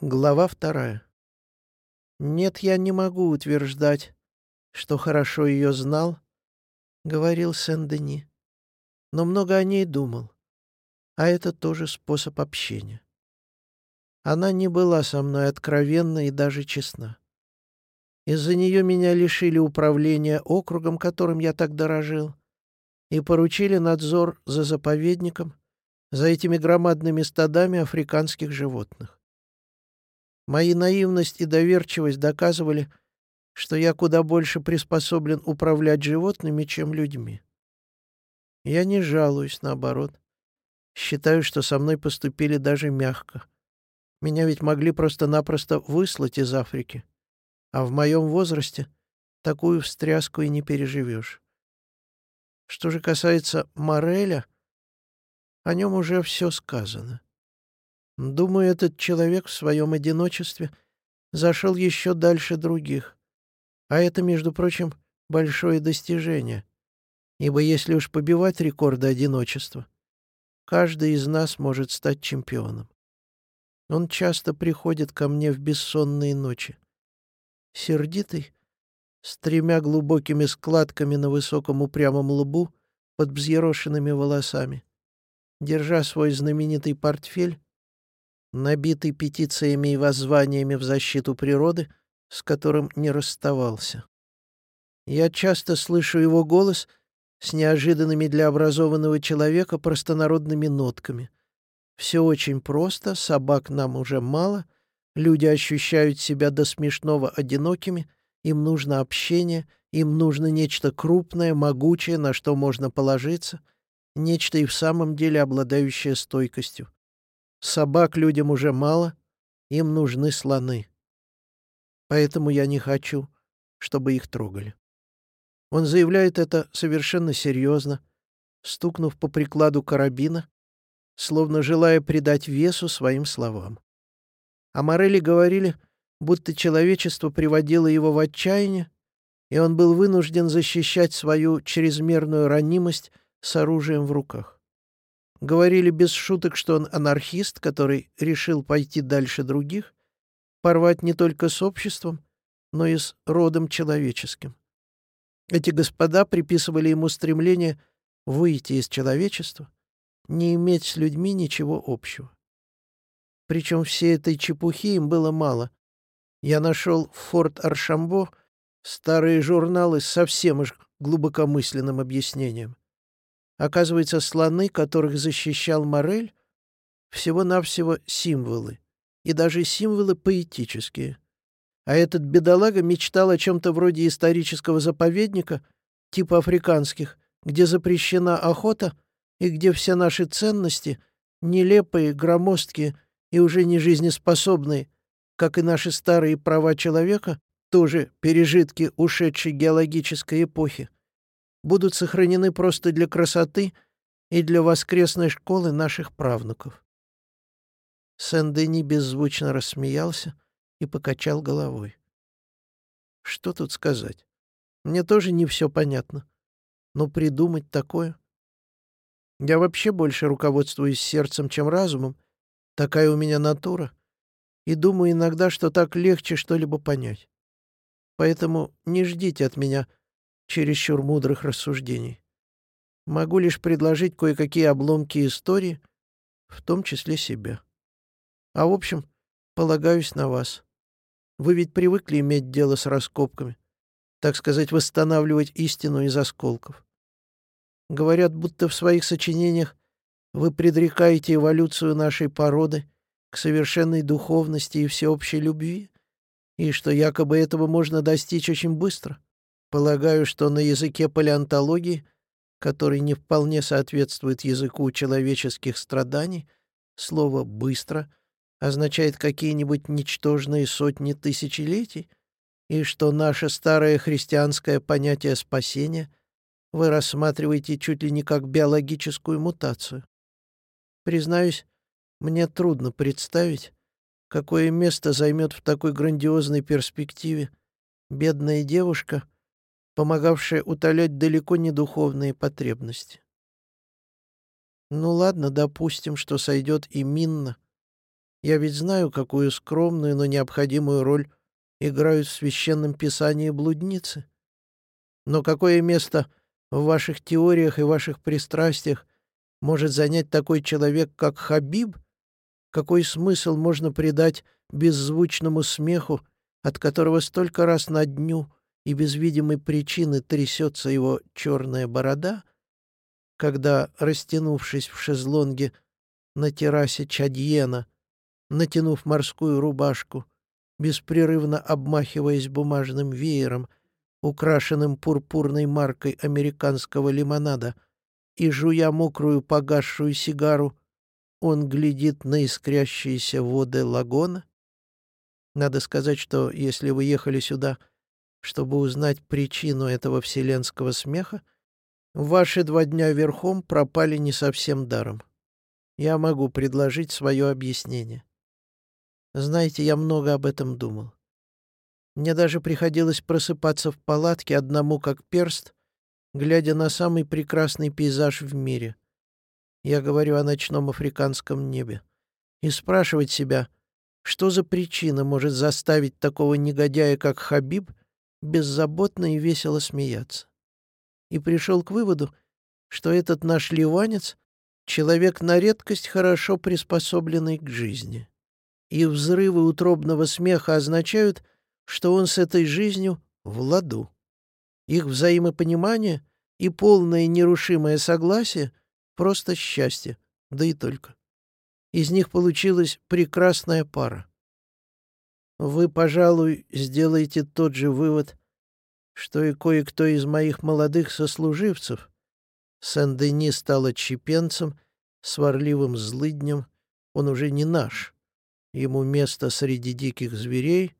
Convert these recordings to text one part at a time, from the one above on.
Глава вторая. «Нет, я не могу утверждать, что хорошо ее знал», — говорил Сен-Дени, «но много о ней думал, а это тоже способ общения. Она не была со мной откровенна и даже честна. Из-за нее меня лишили управления округом, которым я так дорожил, и поручили надзор за заповедником, за этими громадными стадами африканских животных. Мои наивность и доверчивость доказывали, что я куда больше приспособлен управлять животными, чем людьми. Я не жалуюсь, наоборот. Считаю, что со мной поступили даже мягко. Меня ведь могли просто-напросто выслать из Африки. А в моем возрасте такую встряску и не переживешь. Что же касается Мореля, о нем уже все сказано. Думаю, этот человек в своем одиночестве зашел еще дальше других. А это, между прочим, большое достижение. Ибо если уж побивать рекорды одиночества, каждый из нас может стать чемпионом. Он часто приходит ко мне в бессонные ночи. Сердитый, с тремя глубокими складками на высоком упрямом лбу под взъерошенными волосами, держа свой знаменитый портфель набитый петициями и воззваниями в защиту природы, с которым не расставался. Я часто слышу его голос с неожиданными для образованного человека простонародными нотками. Все очень просто, собак нам уже мало, люди ощущают себя до смешного одинокими, им нужно общение, им нужно нечто крупное, могучее, на что можно положиться, нечто и в самом деле обладающее стойкостью. Собак людям уже мало, им нужны слоны. Поэтому я не хочу, чтобы их трогали. Он заявляет это совершенно серьезно, стукнув по прикладу карабина, словно желая придать весу своим словам. А Морели говорили, будто человечество приводило его в отчаяние, и он был вынужден защищать свою чрезмерную ранимость с оружием в руках. Говорили без шуток, что он анархист, который решил пойти дальше других, порвать не только с обществом, но и с родом человеческим. Эти господа приписывали ему стремление выйти из человечества, не иметь с людьми ничего общего. Причем всей этой чепухи им было мало. Я нашел в Форт Аршамбо старые журналы с совсем уж глубокомысленным объяснением. Оказывается, слоны, которых защищал Морель, всего-навсего символы, и даже символы поэтические. А этот бедолага мечтал о чем-то вроде исторического заповедника, типа африканских, где запрещена охота и где все наши ценности, нелепые, громоздкие и уже не жизнеспособные, как и наши старые права человека, тоже пережитки ушедшей геологической эпохи, будут сохранены просто для красоты и для воскресной школы наших правнуков. Сен-Дени беззвучно рассмеялся и покачал головой. Что тут сказать? Мне тоже не все понятно. Но придумать такое... Я вообще больше руководствуюсь сердцем, чем разумом. Такая у меня натура. И думаю иногда, что так легче что-либо понять. Поэтому не ждите от меня чересчур мудрых рассуждений. Могу лишь предложить кое-какие обломки истории, в том числе себя. А в общем, полагаюсь на вас. Вы ведь привыкли иметь дело с раскопками, так сказать, восстанавливать истину из осколков. Говорят, будто в своих сочинениях вы предрекаете эволюцию нашей породы к совершенной духовности и всеобщей любви, и что якобы этого можно достичь очень быстро. Полагаю, что на языке палеонтологии, который не вполне соответствует языку человеческих страданий, слово «быстро» означает какие-нибудь ничтожные сотни тысячелетий, и что наше старое христианское понятие спасения вы рассматриваете чуть ли не как биологическую мутацию. Признаюсь, мне трудно представить, какое место займет в такой грандиозной перспективе бедная девушка — помогавшая утолять далеко не духовные потребности. Ну ладно, допустим, что сойдет и Минна. Я ведь знаю, какую скромную, но необходимую роль играют в священном писании блудницы. Но какое место в ваших теориях и ваших пристрастиях может занять такой человек, как Хабиб? Какой смысл можно придать беззвучному смеху, от которого столько раз на дню и без видимой причины трясется его черная борода, когда, растянувшись в шезлонге на террасе Чадьена, натянув морскую рубашку, беспрерывно обмахиваясь бумажным веером, украшенным пурпурной маркой американского лимонада, и, жуя мокрую погасшую сигару, он глядит на искрящиеся воды лагона? Надо сказать, что если вы ехали сюда, чтобы узнать причину этого вселенского смеха, ваши два дня верхом пропали не совсем даром. Я могу предложить свое объяснение. Знаете, я много об этом думал. Мне даже приходилось просыпаться в палатке одному как перст, глядя на самый прекрасный пейзаж в мире. Я говорю о ночном африканском небе. И спрашивать себя, что за причина может заставить такого негодяя, как Хабиб, беззаботно и весело смеяться. И пришел к выводу, что этот наш ливанец — человек на редкость хорошо приспособленный к жизни и взрывы утробного смеха означают, что он с этой жизнью в ладу. Их взаимопонимание и полное нерушимое согласие — просто счастье, да и только. Из них получилась прекрасная пара. Вы, пожалуй, сделаете тот же вывод, что и кое-кто из моих молодых сослуживцев. Сен-Дени стал отщепенцем, сварливым злыднем, он уже не наш. Ему место среди диких зверей,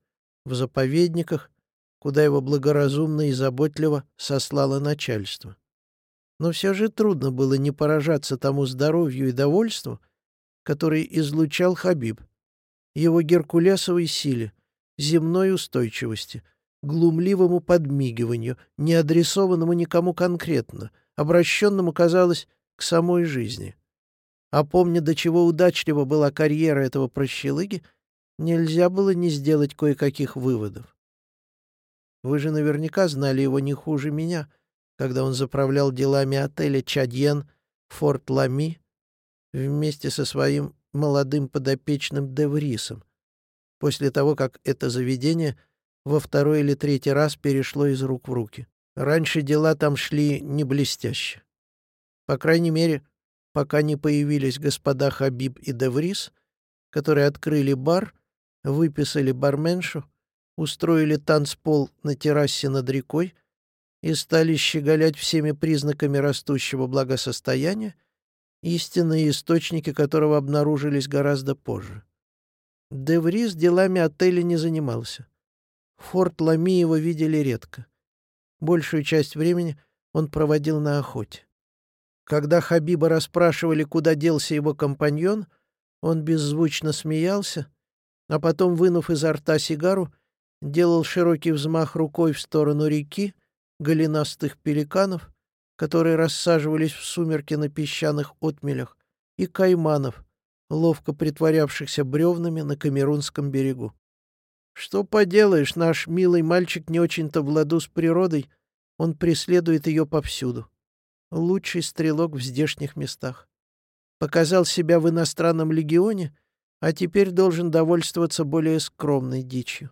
в заповедниках, куда его благоразумно и заботливо сослало начальство. Но все же трудно было не поражаться тому здоровью и довольству, который излучал Хабиб, его геркулесовой силе, земной устойчивости, глумливому подмигиванию, не адресованному никому конкретно, обращенному, казалось, к самой жизни. А помня, до чего удачлива была карьера этого прощелыги, нельзя было не сделать кое-каких выводов. Вы же наверняка знали его не хуже меня, когда он заправлял делами отеля «Чадьен» Форт Лами вместе со своим молодым подопечным Деврисом, после того, как это заведение во второй или третий раз перешло из рук в руки. Раньше дела там шли не блестяще. По крайней мере, пока не появились господа Хабиб и Деврис, которые открыли бар, выписали барменшу, устроили танцпол на террасе над рекой и стали щеголять всеми признаками растущего благосостояния, истинные источники которого обнаружились гораздо позже. Деврис делами отеля не занимался. Форт его видели редко. Большую часть времени он проводил на охоте. Когда Хабиба расспрашивали, куда делся его компаньон, он беззвучно смеялся, а потом, вынув изо рта сигару, делал широкий взмах рукой в сторону реки, голенастых пеликанов, которые рассаживались в сумерки на песчаных отмелях, и кайманов, ловко притворявшихся бревнами на Камерунском берегу. Что поделаешь, наш милый мальчик не очень-то в ладу с природой, он преследует ее повсюду лучший стрелок в здешних местах. Показал себя в иностранном легионе, а теперь должен довольствоваться более скромной дичью.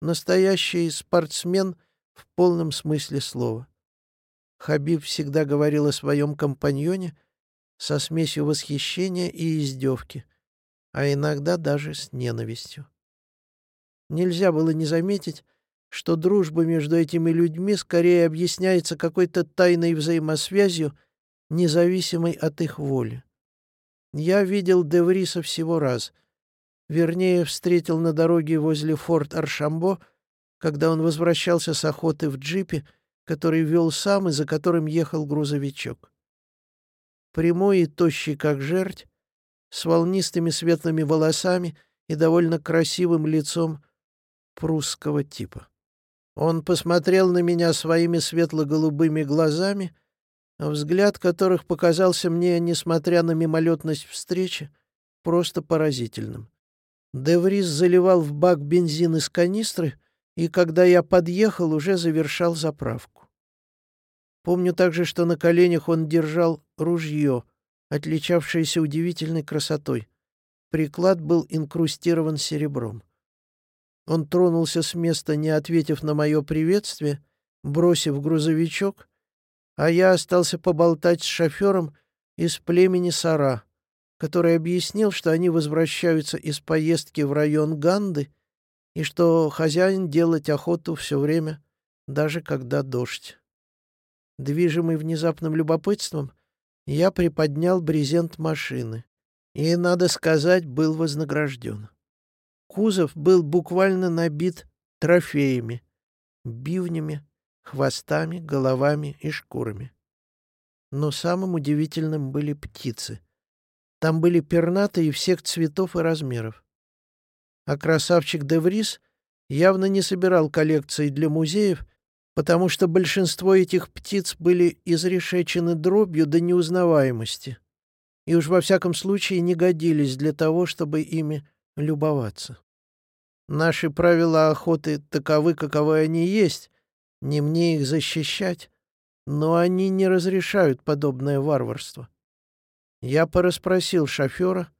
Настоящий спортсмен в полном смысле слова. Хабиб всегда говорил о своем компаньоне со смесью восхищения и издевки, а иногда даже с ненавистью. Нельзя было не заметить, что дружба между этими людьми скорее объясняется какой-то тайной взаимосвязью, независимой от их воли. Я видел Девриса всего раз. Вернее, встретил на дороге возле форт Аршамбо, когда он возвращался с охоты в джипе, который вел сам и за которым ехал грузовичок. Прямой и тощий, как жерть, с волнистыми светлыми волосами и довольно красивым лицом прусского типа. Он посмотрел на меня своими светло-голубыми глазами, взгляд которых показался мне, несмотря на мимолетность встречи, просто поразительным. Деврис заливал в бак бензин из канистры, и когда я подъехал, уже завершал заправку. Помню также, что на коленях он держал ружье, отличавшееся удивительной красотой. Приклад был инкрустирован серебром. Он тронулся с места, не ответив на мое приветствие, бросив грузовичок, а я остался поболтать с шофером из племени Сара, который объяснил, что они возвращаются из поездки в район Ганды и что хозяин делать охоту все время, даже когда дождь. Движимый внезапным любопытством, я приподнял брезент машины и, надо сказать, был вознагражден. Кузов был буквально набит трофеями, бивнями, хвостами, головами и шкурами. Но самым удивительным были птицы. Там были пернатые всех цветов и размеров. А красавчик Деврис явно не собирал коллекции для музеев, потому что большинство этих птиц были изрешечены дробью до неузнаваемости и уж во всяком случае не годились для того, чтобы ими любоваться. Наши правила охоты таковы, каковы они есть, не мне их защищать, но они не разрешают подобное варварство. Я порасспросил шофера,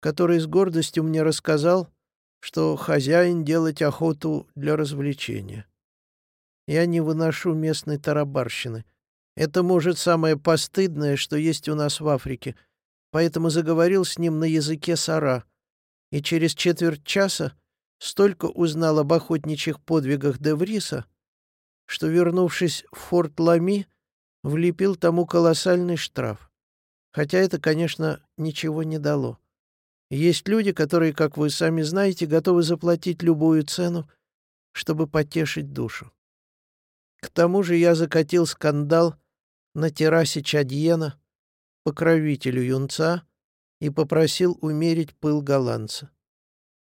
который с гордостью мне рассказал, что хозяин делать охоту для развлечения. Я не выношу местной тарабарщины. Это, может, самое постыдное, что есть у нас в Африке, поэтому заговорил с ним на языке сара, и через четверть часа столько узнал об охотничьих подвигах Девриса, что, вернувшись в форт Лами, влепил тому колоссальный штраф. Хотя это, конечно, ничего не дало. Есть люди, которые, как вы сами знаете, готовы заплатить любую цену, чтобы потешить душу. К тому же я закатил скандал на террасе Чадьена, покровителю юнца, и попросил умерить пыл голландца.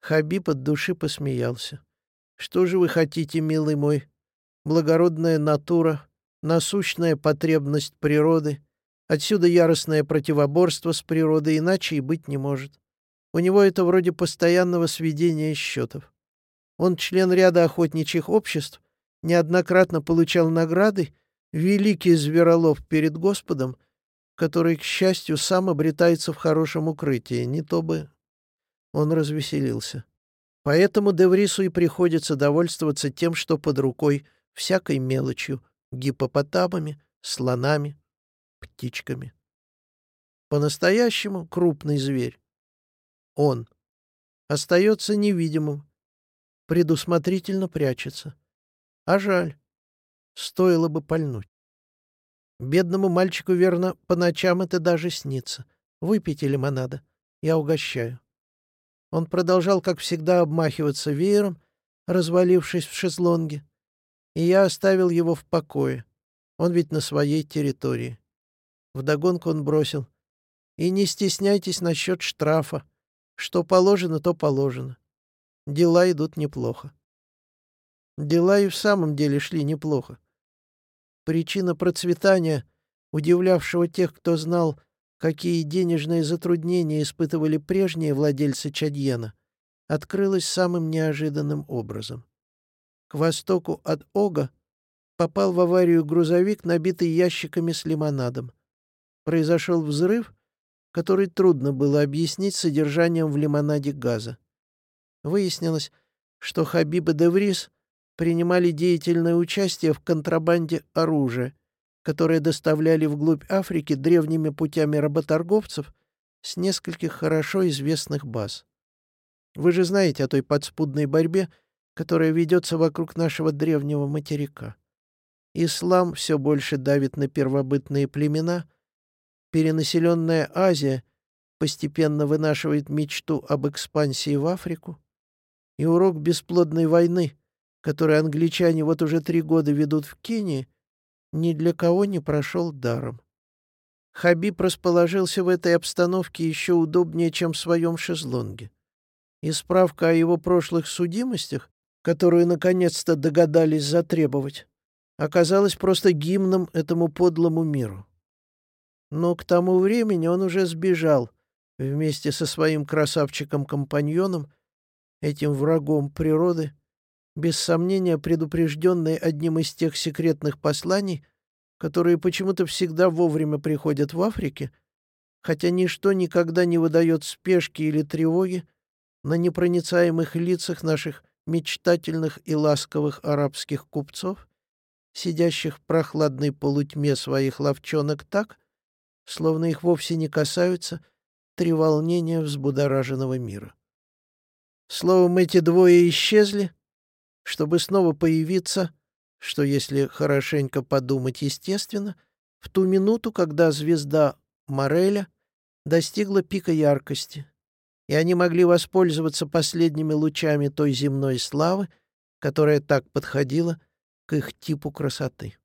Хабиб от души посмеялся. «Что же вы хотите, милый мой? Благородная натура, насущная потребность природы. Отсюда яростное противоборство с природой, иначе и быть не может. У него это вроде постоянного сведения счетов. Он член ряда охотничьих обществ, неоднократно получал награды, великий зверолов перед Господом, который, к счастью, сам обретается в хорошем укрытии, не то бы он развеселился. Поэтому Деврису и приходится довольствоваться тем, что под рукой, всякой мелочью, гипопотамами, слонами, птичками. По-настоящему крупный зверь. Он остается невидимым, предусмотрительно прячется. А жаль. Стоило бы пальнуть. Бедному мальчику, верно, по ночам это даже снится. Выпейте лимонада. Я угощаю. Он продолжал, как всегда, обмахиваться веером, развалившись в шезлонге, и я оставил его в покое. Он ведь на своей территории. Вдогонку он бросил. И не стесняйтесь насчет штрафа. Что положено, то положено. Дела идут неплохо. Дела и в самом деле шли неплохо. Причина процветания, удивлявшего тех, кто знал, какие денежные затруднения испытывали прежние владельцы Чадьена, открылась самым неожиданным образом. К востоку от Ога попал в аварию грузовик, набитый ящиками с лимонадом. Произошел взрыв, который трудно было объяснить содержанием в лимонаде газа. Выяснилось, что Хабиб и Деврис принимали деятельное участие в контрабанде оружия, которые доставляли вглубь Африки древними путями работорговцев с нескольких хорошо известных баз. Вы же знаете о той подспудной борьбе, которая ведется вокруг нашего древнего материка. Ислам все больше давит на первобытные племена, перенаселенная Азия постепенно вынашивает мечту об экспансии в Африку, и урок бесплодной войны, который англичане вот уже три года ведут в Кении, ни для кого не прошел даром. Хабиб расположился в этой обстановке еще удобнее, чем в своем шезлонге. И справка о его прошлых судимостях, которую наконец-то догадались затребовать, оказалась просто гимном этому подлому миру. Но к тому времени он уже сбежал вместе со своим красавчиком-компаньоном этим врагом природы, без сомнения предупрежденный одним из тех секретных посланий, которые почему-то всегда вовремя приходят в Африке, хотя ничто никогда не выдает спешки или тревоги на непроницаемых лицах наших мечтательных и ласковых арабских купцов, сидящих в прохладной полутьме своих ловчонок так, словно их вовсе не касаются три волнения взбудораженного мира. Словом, эти двое исчезли, чтобы снова появиться, что, если хорошенько подумать естественно, в ту минуту, когда звезда Мореля достигла пика яркости, и они могли воспользоваться последними лучами той земной славы, которая так подходила к их типу красоты.